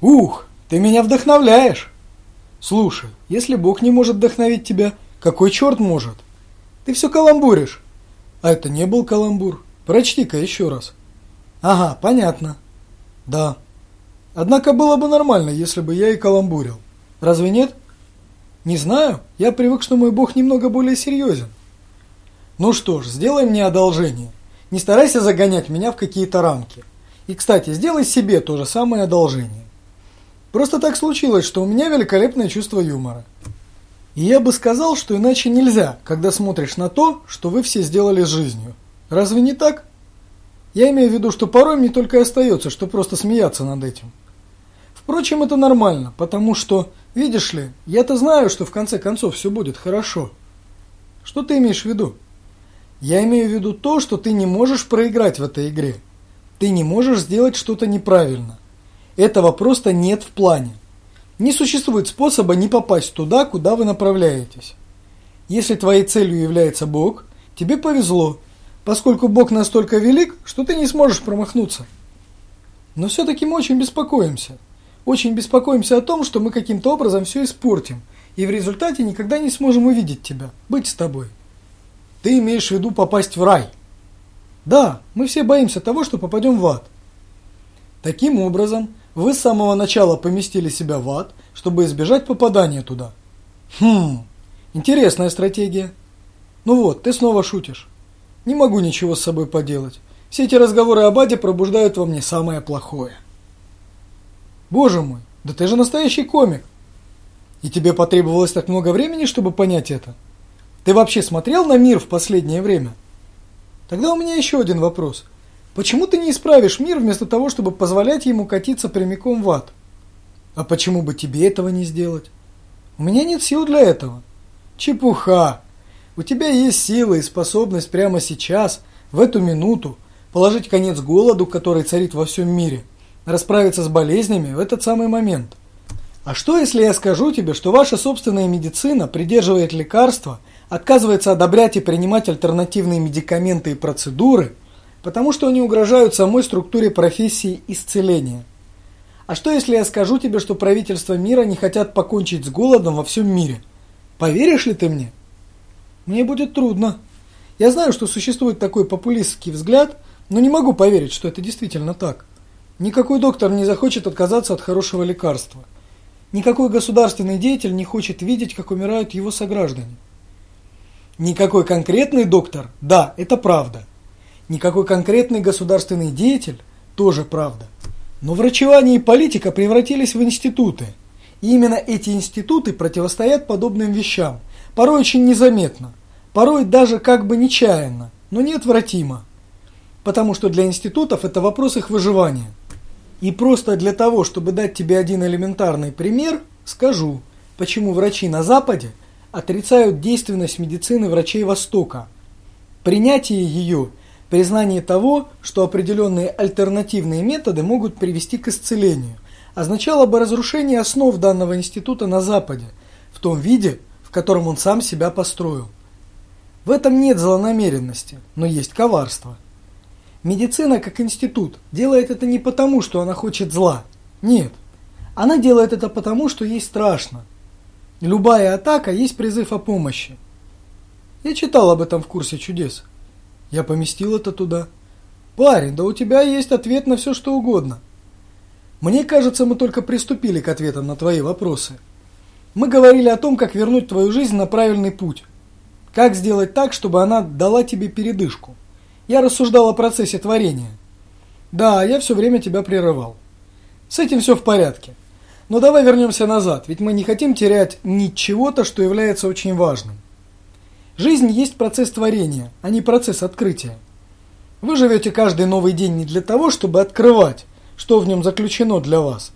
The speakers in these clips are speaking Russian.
Ух, ты меня вдохновляешь. Слушай, если Бог не может вдохновить тебя, какой черт может? Ты все каламбуришь. А это не был каламбур. Прочти-ка еще раз. Ага, понятно. Да. Однако было бы нормально, если бы я и каламбурил. Разве нет? Не знаю. Я привык, что мой бог немного более серьезен. Ну что ж, сделай мне одолжение. Не старайся загонять меня в какие-то рамки. И, кстати, сделай себе то же самое одолжение. Просто так случилось, что у меня великолепное чувство юмора. И я бы сказал, что иначе нельзя, когда смотришь на то, что вы все сделали с жизнью. Разве не так? Я имею в виду, что порой мне только и остается, что просто смеяться над этим. Впрочем, это нормально, потому что, видишь ли, я-то знаю, что в конце концов все будет хорошо. Что ты имеешь в виду? Я имею в виду то, что ты не можешь проиграть в этой игре. Ты не можешь сделать что-то неправильно. Этого просто нет в плане. Не существует способа не попасть туда, куда вы направляетесь. Если твоей целью является Бог, тебе повезло, поскольку Бог настолько велик, что ты не сможешь промахнуться. Но все-таки мы очень беспокоимся. Очень беспокоимся о том, что мы каким-то образом все испортим, и в результате никогда не сможем увидеть тебя, быть с тобой. Ты имеешь в виду попасть в рай? Да, мы все боимся того, что попадем в ад. Таким образом, вы с самого начала поместили себя в ад, чтобы избежать попадания туда. Хм, интересная стратегия. Ну вот, ты снова шутишь. Не могу ничего с собой поделать. Все эти разговоры об аде пробуждают во мне самое плохое. Боже мой, да ты же настоящий комик. И тебе потребовалось так много времени, чтобы понять это? Ты вообще смотрел на мир в последнее время? Тогда у меня еще один вопрос. Почему ты не исправишь мир вместо того, чтобы позволять ему катиться прямиком в ад? А почему бы тебе этого не сделать? У меня нет сил для этого. Чепуха. У тебя есть сила и способность прямо сейчас, в эту минуту, положить конец голоду, который царит во всем мире, расправиться с болезнями в этот самый момент. А что, если я скажу тебе, что ваша собственная медицина придерживает лекарства, отказывается одобрять и принимать альтернативные медикаменты и процедуры, потому что они угрожают самой структуре профессии исцеления? А что, если я скажу тебе, что правительства мира не хотят покончить с голодом во всем мире? Поверишь ли ты мне? Мне будет трудно. Я знаю, что существует такой популистский взгляд, но не могу поверить, что это действительно так. Никакой доктор не захочет отказаться от хорошего лекарства. Никакой государственный деятель не хочет видеть, как умирают его сограждане. Никакой конкретный доктор, да, это правда. Никакой конкретный государственный деятель, тоже правда. Но врачевание и политика превратились в институты. И именно эти институты противостоят подобным вещам, порой очень незаметно, порой даже как бы нечаянно, но неотвратимо. Потому что для институтов это вопрос их выживания. И просто для того, чтобы дать тебе один элементарный пример, скажу, почему врачи на Западе отрицают действенность медицины врачей Востока. Принятие ее – признание того, что определенные альтернативные методы могут привести к исцелению, означало бы разрушение основ данного института на Западе, в том виде, в котором он сам себя построил. В этом нет злонамеренности, но есть коварство. Медицина как институт делает это не потому, что она хочет зла. Нет. Она делает это потому, что ей страшно. Любая атака есть призыв о помощи. Я читал об этом в курсе чудес. Я поместил это туда. Парень, да у тебя есть ответ на все, что угодно. Мне кажется, мы только приступили к ответам на твои вопросы. Мы говорили о том, как вернуть твою жизнь на правильный путь. Как сделать так, чтобы она дала тебе передышку. Я рассуждал о процессе творения. Да, я все время тебя прерывал. С этим все в порядке. Но давай вернемся назад, ведь мы не хотим терять ничего-то, что является очень важным. Жизнь есть процесс творения, а не процесс открытия. Вы живете каждый новый день не для того, чтобы открывать, что в нем заключено для вас,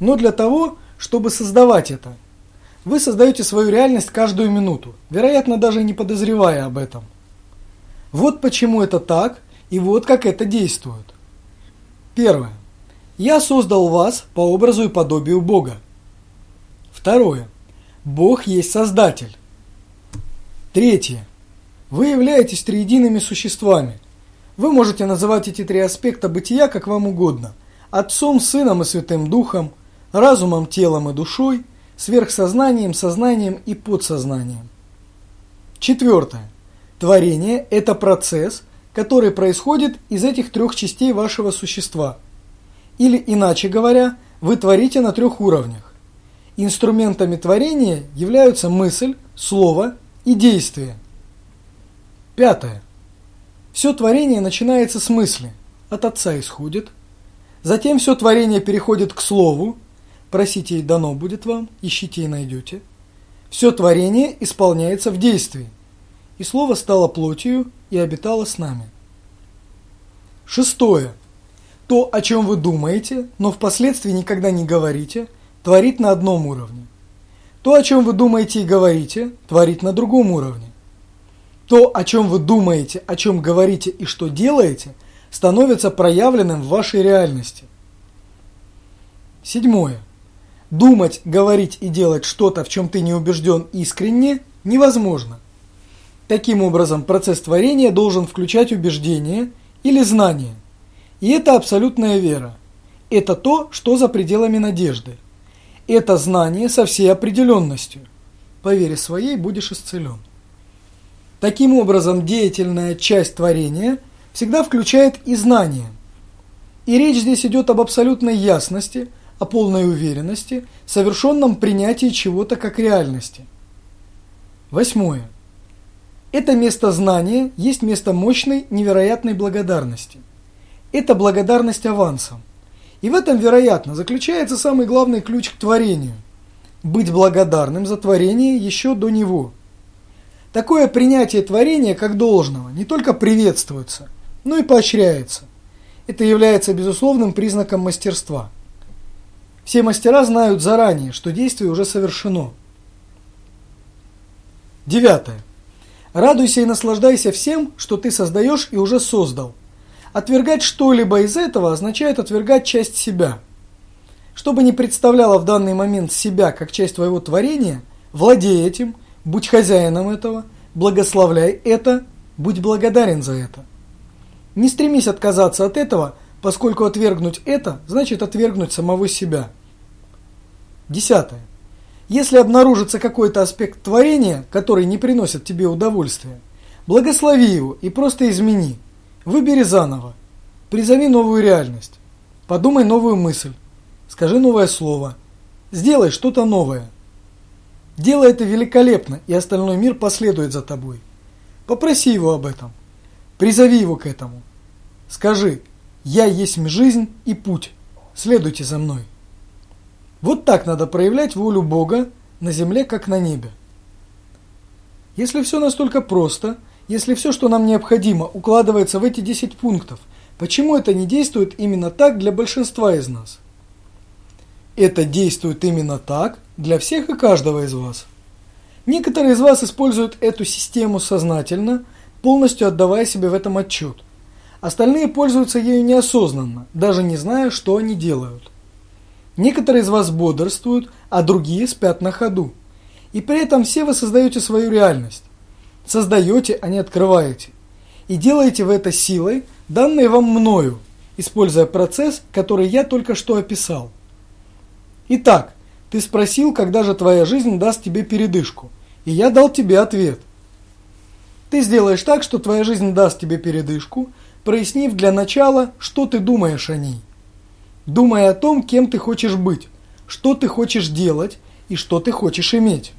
но для того, чтобы создавать это. Вы создаете свою реальность каждую минуту, вероятно, даже не подозревая об этом. Вот почему это так, и вот как это действует. Первое. Я создал вас по образу и подобию Бога. Второе. Бог есть Создатель. Третье. Вы являетесь триедиными существами. Вы можете называть эти три аспекта бытия как вам угодно. Отцом, Сыном и Святым Духом, разумом, телом и душой, сверхсознанием, сознанием и подсознанием. Четвертое. Творение – это процесс, который происходит из этих трех частей вашего существа. Или, иначе говоря, вы творите на трех уровнях. Инструментами творения являются мысль, слово и действие. Пятое. Все творение начинается с мысли, от Отца исходит. Затем все творение переходит к Слову, просите и дано будет вам, ищите и найдете. Все творение исполняется в действии, и Слово стало плотью и обитало с нами. Шестое. То, о чем вы думаете, но впоследствии никогда не говорите, творит на одном уровне. То, о чем вы думаете и говорите, творит на другом уровне. То, о чем вы думаете, о чем говорите и что делаете, становится проявленным в вашей реальности. Седьмое. Думать, говорить и делать что-то, в чем ты не убежден искренне, невозможно. Таким образом, процесс творения должен включать убеждение или знание. И это абсолютная вера. Это то, что за пределами надежды. Это знание со всей определенностью. По вере своей будешь исцелен. Таким образом, деятельная часть творения всегда включает и знание. И речь здесь идет об абсолютной ясности, о полной уверенности, совершенном принятии чего-то как реальности. Восьмое. Это место знания есть место мощной, невероятной благодарности. Это благодарность авансом. И в этом, вероятно, заключается самый главный ключ к творению – быть благодарным за творение еще до него – Такое принятие творения как должного не только приветствуется, но и поощряется. Это является безусловным признаком мастерства. Все мастера знают заранее, что действие уже совершено. Девятое. Радуйся и наслаждайся всем, что ты создаешь и уже создал. Отвергать что-либо из этого означает отвергать часть себя. Что бы ни представляло в данный момент себя как часть твоего творения, владей этим – Будь хозяином этого, благословляй это, будь благодарен за это. Не стремись отказаться от этого, поскольку отвергнуть это значит отвергнуть самого себя. Десятое. Если обнаружится какой-то аспект творения, который не приносит тебе удовольствия, благослови его и просто измени. Выбери заново. Призови новую реальность. Подумай новую мысль. Скажи новое слово. Сделай что-то новое. Делай это великолепно, и остальной мир последует за тобой. Попроси его об этом. Призови его к этому. Скажи, я есть жизнь и путь. Следуйте за мной. Вот так надо проявлять волю Бога на земле, как на небе. Если все настолько просто, если все, что нам необходимо, укладывается в эти 10 пунктов, почему это не действует именно так для большинства из нас? Это действует именно так для всех и каждого из вас. Некоторые из вас используют эту систему сознательно, полностью отдавая себе в этом отчет. Остальные пользуются ею неосознанно, даже не зная, что они делают. Некоторые из вас бодрствуют, а другие спят на ходу. И при этом все вы создаете свою реальность. Создаете, а не открываете. И делаете вы это силой, данной вам мною, используя процесс, который я только что описал. Итак, ты спросил, когда же твоя жизнь даст тебе передышку, и я дал тебе ответ. Ты сделаешь так, что твоя жизнь даст тебе передышку, прояснив для начала, что ты думаешь о ней. Думай о том, кем ты хочешь быть, что ты хочешь делать и что ты хочешь иметь.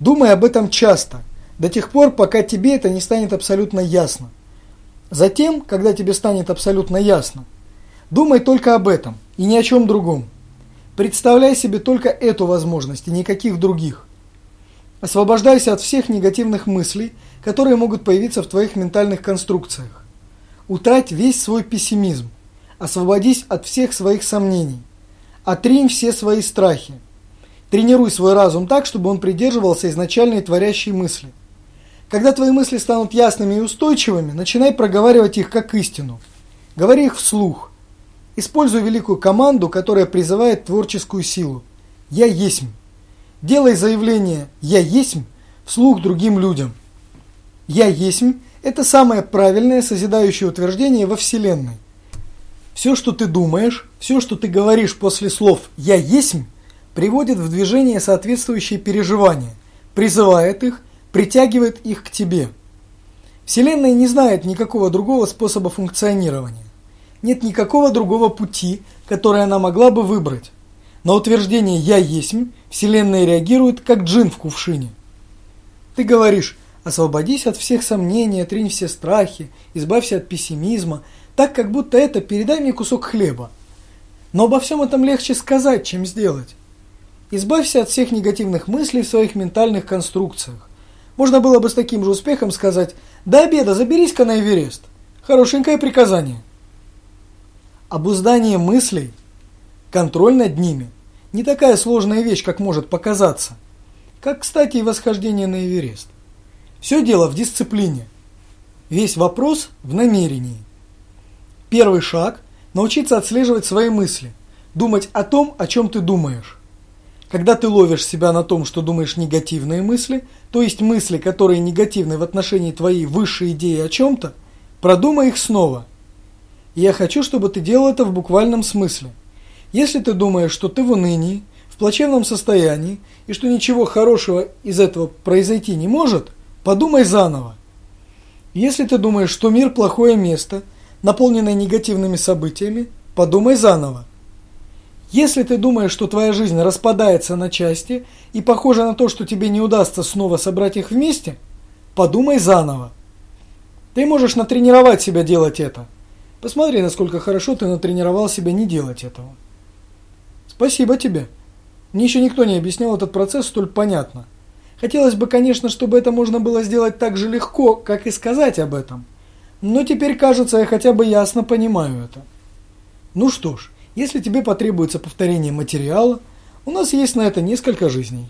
Думай об этом часто, до тех пор, пока тебе это не станет абсолютно ясно. Затем, когда тебе станет абсолютно ясно, думай только об этом и ни о чем другом. Представляй себе только эту возможность и никаких других. Освобождайся от всех негативных мыслей, которые могут появиться в твоих ментальных конструкциях. Утрать весь свой пессимизм. Освободись от всех своих сомнений. Отринь все свои страхи. Тренируй свой разум так, чтобы он придерживался изначальной творящей мысли. Когда твои мысли станут ясными и устойчивыми, начинай проговаривать их как истину. Говори их вслух. Используй великую команду, которая призывает творческую силу. Я есть. Делай заявление «Я есть» вслух другим людям. «Я есть» – это самое правильное созидающее утверждение во Вселенной. Все, что ты думаешь, все, что ты говоришь после слов «я есть», приводит в движение соответствующие переживания, призывает их, притягивает их к тебе. Вселенная не знает никакого другого способа функционирования. Нет никакого другого пути, который она могла бы выбрать. На утверждение «я есть» Вселенная реагирует, как джин в кувшине. Ты говоришь «освободись от всех сомнений, отринь все страхи, избавься от пессимизма», так, как будто это «передай мне кусок хлеба». Но обо всем этом легче сказать, чем сделать. Избавься от всех негативных мыслей в своих ментальных конструкциях. Можно было бы с таким же успехом сказать «До обеда заберись-ка на Эверест». Хорошенькое приказание. Обуздание мыслей, контроль над ними – не такая сложная вещь, как может показаться. Как, кстати, и восхождение на Эверест. Все дело в дисциплине. Весь вопрос в намерении. Первый шаг – научиться отслеживать свои мысли, думать о том, о чем ты думаешь. Когда ты ловишь себя на том, что думаешь негативные мысли, то есть мысли, которые негативны в отношении твоей высшей идеи о чем-то, продумай их снова – я хочу, чтобы ты делал это в буквальном смысле. Если ты думаешь, что ты в унынии, в плачевном состоянии, и что ничего хорошего из этого произойти не может, подумай заново. Если ты думаешь, что мир плохое место, наполненное негативными событиями, подумай заново. Если ты думаешь, что твоя жизнь распадается на части и похоже на то, что тебе не удастся снова собрать их вместе, подумай заново. Ты можешь натренировать себя делать это – Посмотри, насколько хорошо ты натренировал себя не делать этого. Спасибо тебе. Мне еще никто не объяснял этот процесс столь понятно. Хотелось бы, конечно, чтобы это можно было сделать так же легко, как и сказать об этом. Но теперь, кажется, я хотя бы ясно понимаю это. Ну что ж, если тебе потребуется повторение материала, у нас есть на это несколько жизней.